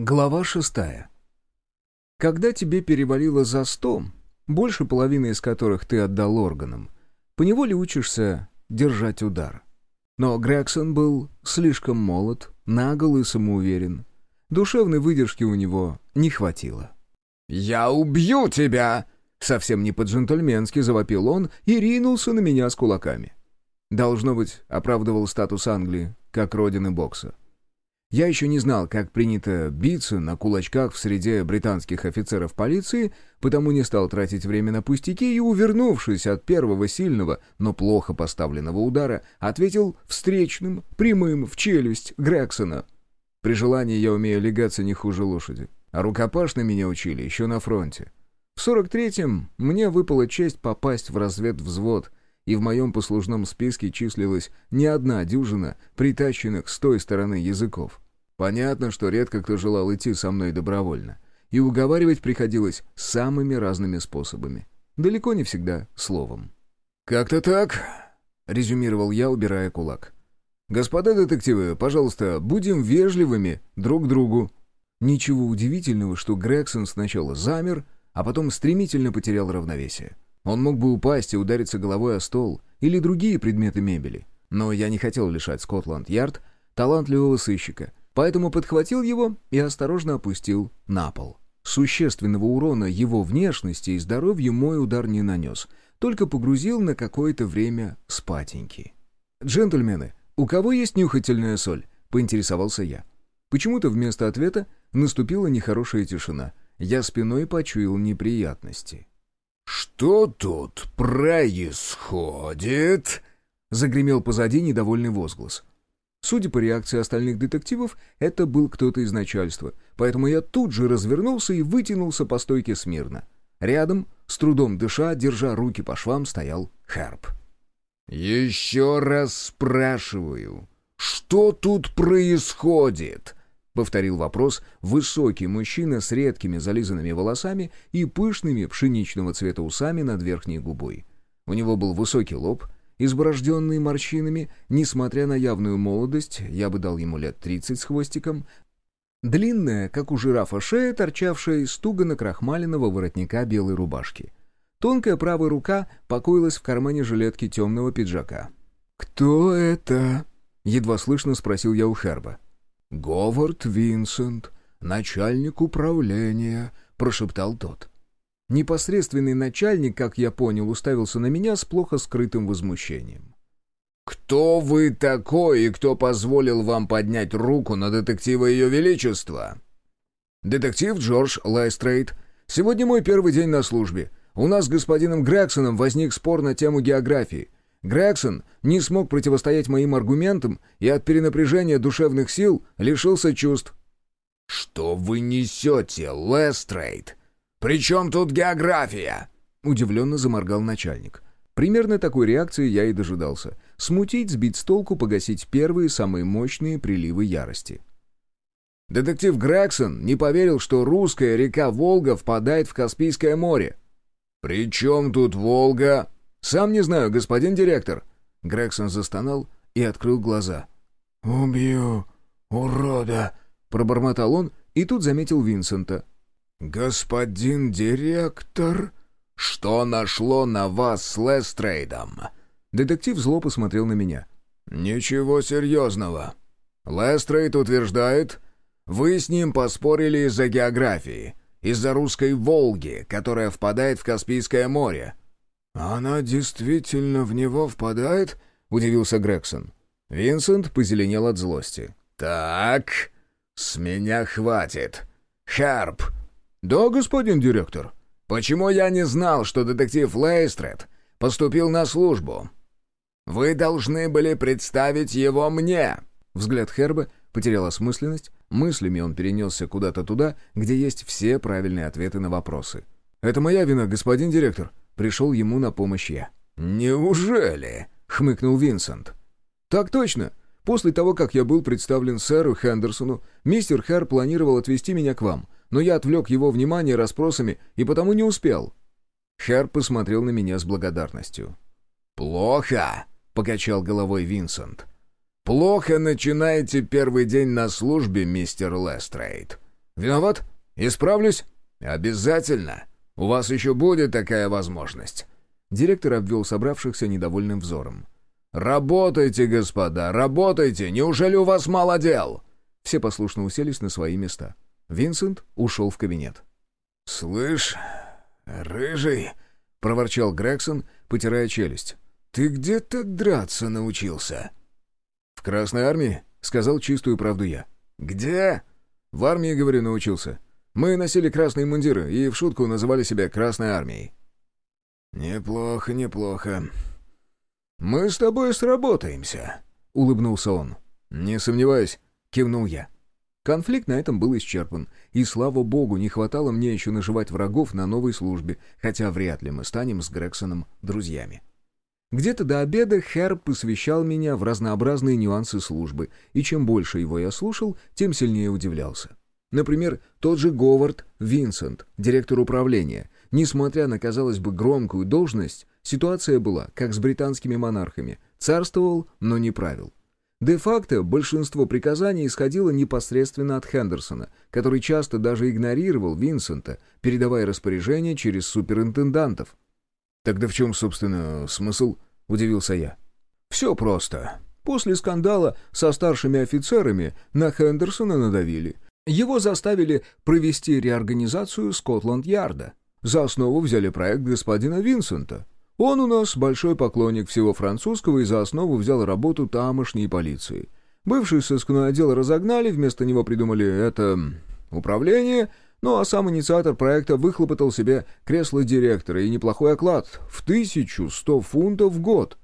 Глава шестая. Когда тебе перевалило за сто, больше половины из которых ты отдал органам, поневоле учишься держать удар. Но Грегсон был слишком молод, нагл и самоуверен. Душевной выдержки у него не хватило. «Я убью тебя!» Совсем не по-джентльменски завопил он и ринулся на меня с кулаками. Должно быть, оправдывал статус Англии, как родины бокса. Я еще не знал, как принято биться на кулачках в среде британских офицеров полиции, потому не стал тратить время на пустяки и, увернувшись от первого сильного, но плохо поставленного удара, ответил встречным, прямым, в челюсть Грексона. При желании я умею легаться не хуже лошади. А рукопашно меня учили еще на фронте. В 43-м мне выпала честь попасть в разведвзвод — и в моем послужном списке числилась не одна дюжина притащенных с той стороны языков. Понятно, что редко кто желал идти со мной добровольно, и уговаривать приходилось самыми разными способами. Далеко не всегда словом. «Как-то так», — резюмировал я, убирая кулак. «Господа детективы, пожалуйста, будем вежливыми друг к другу». Ничего удивительного, что Грегсон сначала замер, а потом стремительно потерял равновесие. Он мог бы упасть и удариться головой о стол или другие предметы мебели. Но я не хотел лишать Скотланд-Ярд талантливого сыщика, поэтому подхватил его и осторожно опустил на пол. Существенного урона его внешности и здоровью мой удар не нанес, только погрузил на какое-то время спатеньки. «Джентльмены, у кого есть нюхательная соль?» — поинтересовался я. Почему-то вместо ответа наступила нехорошая тишина. Я спиной почуял неприятности. «Что тут происходит?» — загремел позади недовольный возглас. Судя по реакции остальных детективов, это был кто-то из начальства, поэтому я тут же развернулся и вытянулся по стойке смирно. Рядом, с трудом дыша, держа руки по швам, стоял Хэрп. «Еще раз спрашиваю, что тут происходит?» Повторил вопрос высокий мужчина с редкими зализанными волосами и пышными пшеничного цвета усами над верхней губой. У него был высокий лоб, изборожденный морщинами, несмотря на явную молодость, я бы дал ему лет тридцать с хвостиком, длинная, как у жирафа шея, торчавшая из туго накрахмаленного воротника белой рубашки. Тонкая правая рука покоилась в кармане жилетки темного пиджака. «Кто это?» — едва слышно спросил я у Херба. «Говард Винсент, начальник управления», — прошептал тот. Непосредственный начальник, как я понял, уставился на меня с плохо скрытым возмущением. «Кто вы такой и кто позволил вам поднять руку на детектива Ее Величества?» «Детектив Джордж Лестрейд. Сегодня мой первый день на службе. У нас с господином Грегсоном возник спор на тему географии. Грегсон не смог противостоять моим аргументам и от перенапряжения душевных сил лишился чувств. «Что вы несете, Лестрейд? При чем тут география?» Удивленно заморгал начальник. Примерно такой реакции я и дожидался. Смутить, сбить с толку, погасить первые, самые мощные приливы ярости. Детектив Грегсон не поверил, что русская река Волга впадает в Каспийское море. «При чем тут Волга?» «Сам не знаю, господин директор». Грегсон застонал и открыл глаза. «Убью, урода!» — пробормотал он и тут заметил Винсента. «Господин директор, что нашло на вас с Лестрейдом?» Детектив зло посмотрел на меня. «Ничего серьезного. Лестрейд утверждает, вы с ним поспорили из-за географии, из-за русской Волги, которая впадает в Каспийское море. «Она действительно в него впадает?» — удивился Грегсон. Винсент позеленел от злости. «Так, с меня хватит. Харп!» «Да, господин директор». «Почему я не знал, что детектив Лейстред поступил на службу? Вы должны были представить его мне!» Взгляд Херба потерял осмысленность, мыслями он перенесся куда-то туда, где есть все правильные ответы на вопросы. «Это моя вина, господин директор», Пришел ему на помощь я. «Неужели?» — хмыкнул Винсент. «Так точно. После того, как я был представлен сэру Хендерсону, мистер Хэр планировал отвезти меня к вам, но я отвлек его внимание расспросами и потому не успел». Хэр посмотрел на меня с благодарностью. «Плохо», — покачал головой Винсент. «Плохо начинаете первый день на службе, мистер Лестрейд. Виноват? Исправлюсь?» «Обязательно. У вас еще будет такая возможность». Директор обвел собравшихся недовольным взором. «Работайте, господа, работайте! Неужели у вас мало дел?» Все послушно уселись на свои места. Винсент ушел в кабинет. «Слышь, рыжий», — проворчал Грегсон, потирая челюсть, — «ты где так драться научился?» «В Красной армии», — сказал чистую правду я. «Где?» «В армии, говорю, научился. Мы носили красные мундиры и в шутку называли себя Красной армией». «Неплохо, неплохо. Мы с тобой сработаемся», — улыбнулся он. «Не сомневаюсь», — кивнул я. Конфликт на этом был исчерпан, и, слава богу, не хватало мне еще наживать врагов на новой службе, хотя вряд ли мы станем с Грексоном друзьями. Где-то до обеда Херб посвящал меня в разнообразные нюансы службы, и чем больше его я слушал, тем сильнее удивлялся. Например, тот же Говард Винсент, директор управления. Несмотря на, казалось бы, громкую должность, ситуация была, как с британскими монархами. Царствовал, но не правил. Де-факто большинство приказаний исходило непосредственно от Хендерсона, который часто даже игнорировал Винсента, передавая распоряжения через суперинтендантов. «Тогда в чем, собственно, смысл?» — удивился я. «Все просто. После скандала со старшими офицерами на Хендерсона надавили. Его заставили провести реорганизацию Скотланд-Ярда. За основу взяли проект господина Винсента. Он у нас большой поклонник всего французского и за основу взял работу тамошней полиции. Бывший сыскной отдел разогнали, вместо него придумали это... управление, ну а сам инициатор проекта выхлопотал себе кресло директора и неплохой оклад в 1100 фунтов в год.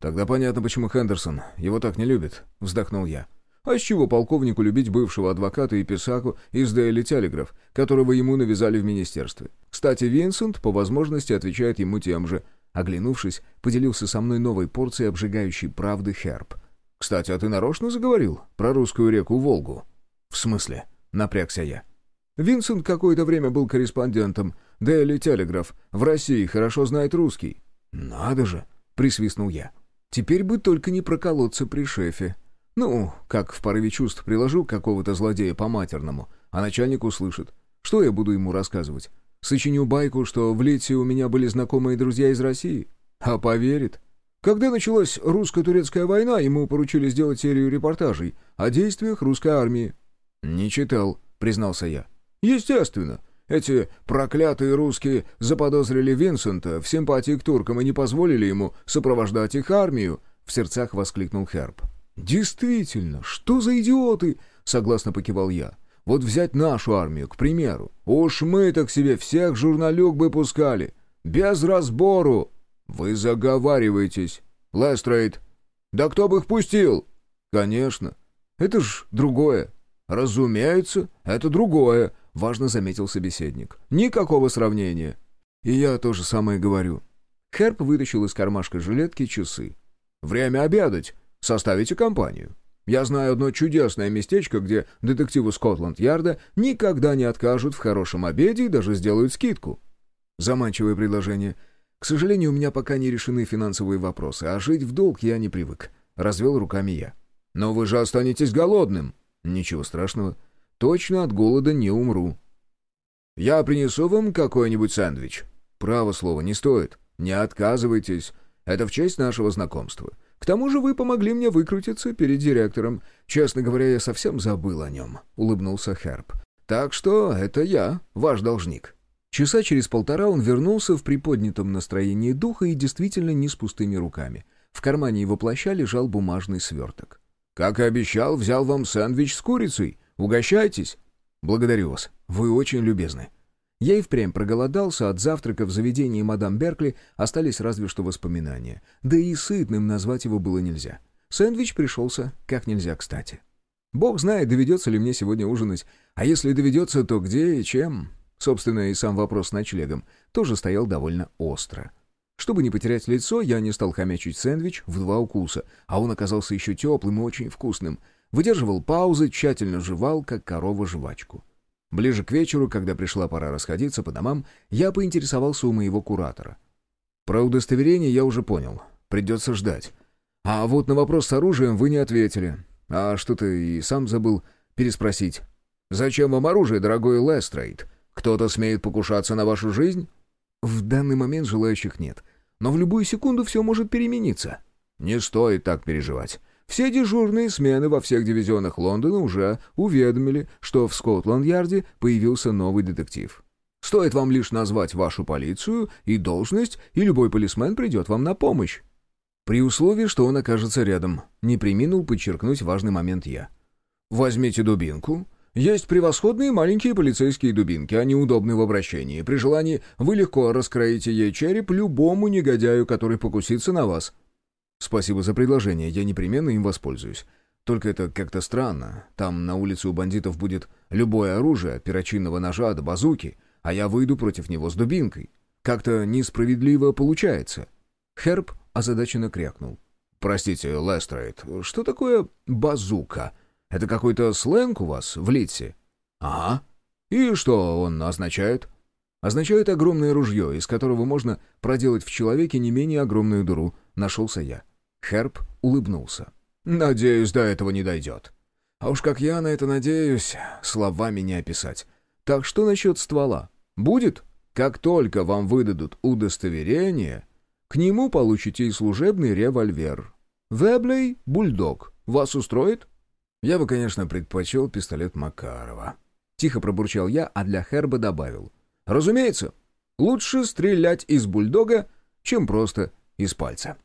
«Тогда понятно, почему Хендерсон его так не любит», — вздохнул я. А с чего полковнику любить бывшего адвоката и писаку из Daily Telegraph, которого ему навязали в министерстве? Кстати, Винсент по возможности отвечает ему тем же — Оглянувшись, поделился со мной новой порцией обжигающей правды Херб. «Кстати, а ты нарочно заговорил про русскую реку Волгу?» «В смысле?» — напрягся я. «Винсент какое-то время был корреспондентом. Daily Telegraph. В России хорошо знает русский». «Надо же!» — присвистнул я. «Теперь бы только не проколоться при шефе. Ну, как в порыве чувств приложу какого-то злодея по-матерному, а начальник услышит. Что я буду ему рассказывать? Сочиню байку, что в Лите у меня были знакомые друзья из России. А поверит. Когда началась русско-турецкая война, ему поручили сделать серию репортажей о действиях русской армии. «Не читал», — признался я. «Естественно. Эти проклятые русские заподозрили Винсента в симпатии к туркам и не позволили ему сопровождать их армию», — в сердцах воскликнул Херб. «Действительно, что за идиоты!» — согласно покивал я. Вот взять нашу армию, к примеру. Уж мы так себе всех журналюк бы пускали. Без разбору. Вы заговариваетесь. Лестрейд. Да кто бы их пустил? Конечно. Это ж другое. Разумеется, это другое, важно заметил собеседник. Никакого сравнения. И я то же самое говорю. Херп вытащил из кармашка жилетки часы. «Время обедать. Составите компанию». Я знаю одно чудесное местечко, где детективу Скотланд-Ярда никогда не откажут в хорошем обеде и даже сделают скидку. Заманчивое предложение. К сожалению, у меня пока не решены финансовые вопросы, а жить в долг я не привык. Развел руками я. Но вы же останетесь голодным. Ничего страшного. Точно от голода не умру. Я принесу вам какой-нибудь сэндвич. Право слово, не стоит. Не отказывайтесь. Это в честь нашего знакомства. К тому же вы помогли мне выкрутиться перед директором. Честно говоря, я совсем забыл о нем», — улыбнулся Херб. «Так что это я, ваш должник». Часа через полтора он вернулся в приподнятом настроении духа и действительно не с пустыми руками. В кармане его плаща лежал бумажный сверток. «Как и обещал, взял вам сэндвич с курицей. Угощайтесь». «Благодарю вас. Вы очень любезны». Я и впрямь проголодался, от завтрака в заведении мадам Беркли остались разве что воспоминания. Да и сытным назвать его было нельзя. Сэндвич пришелся как нельзя кстати. Бог знает, доведется ли мне сегодня ужинать, а если доведется, то где и чем. Собственно, и сам вопрос с ночлегом тоже стоял довольно остро. Чтобы не потерять лицо, я не стал хомячить сэндвич в два укуса, а он оказался еще теплым и очень вкусным. Выдерживал паузы, тщательно жевал, как корова жвачку. Ближе к вечеру, когда пришла пора расходиться по домам, я поинтересовался у моего куратора. Про удостоверение я уже понял. Придется ждать. А вот на вопрос с оружием вы не ответили. А что-то и сам забыл переспросить. Зачем вам оружие, дорогой Лестрейд? Кто-то смеет покушаться на вашу жизнь?» «В данный момент желающих нет. Но в любую секунду все может перемениться». «Не стоит так переживать. Все дежурные смены во всех дивизионах Лондона уже уведомили, что в Скотланд-Ярде появился новый детектив. Стоит вам лишь назвать вашу полицию и должность, и любой полисмен придет вам на помощь. При условии, что он окажется рядом, не приминул подчеркнуть важный момент я. Возьмите дубинку. Есть превосходные маленькие полицейские дубинки, они удобны в обращении. При желании вы легко раскроите ей череп любому негодяю, который покусится на вас. Спасибо за предложение, я непременно им воспользуюсь. Только это как-то странно. Там на улице у бандитов будет любое оружие, от перочинного ножа до базуки, а я выйду против него с дубинкой. Как-то несправедливо получается. Херб озадаченно крякнул. «Простите, Лестрейд, что такое базука? Это какой-то сленг у вас в Литсе?» «Ага. И что он означает?» «Означает огромное ружье, из которого можно проделать в человеке не менее огромную дыру», — нашелся я. Херб улыбнулся. «Надеюсь, до этого не дойдет». «А уж как я на это надеюсь, словами не описать. Так что насчет ствола? Будет? Как только вам выдадут удостоверение, к нему получите и служебный револьвер. Веблей — бульдог. Вас устроит?» Я бы, конечно, предпочел пистолет Макарова. Тихо пробурчал я, а для Херба добавил. «Разумеется, лучше стрелять из бульдога, чем просто из пальца».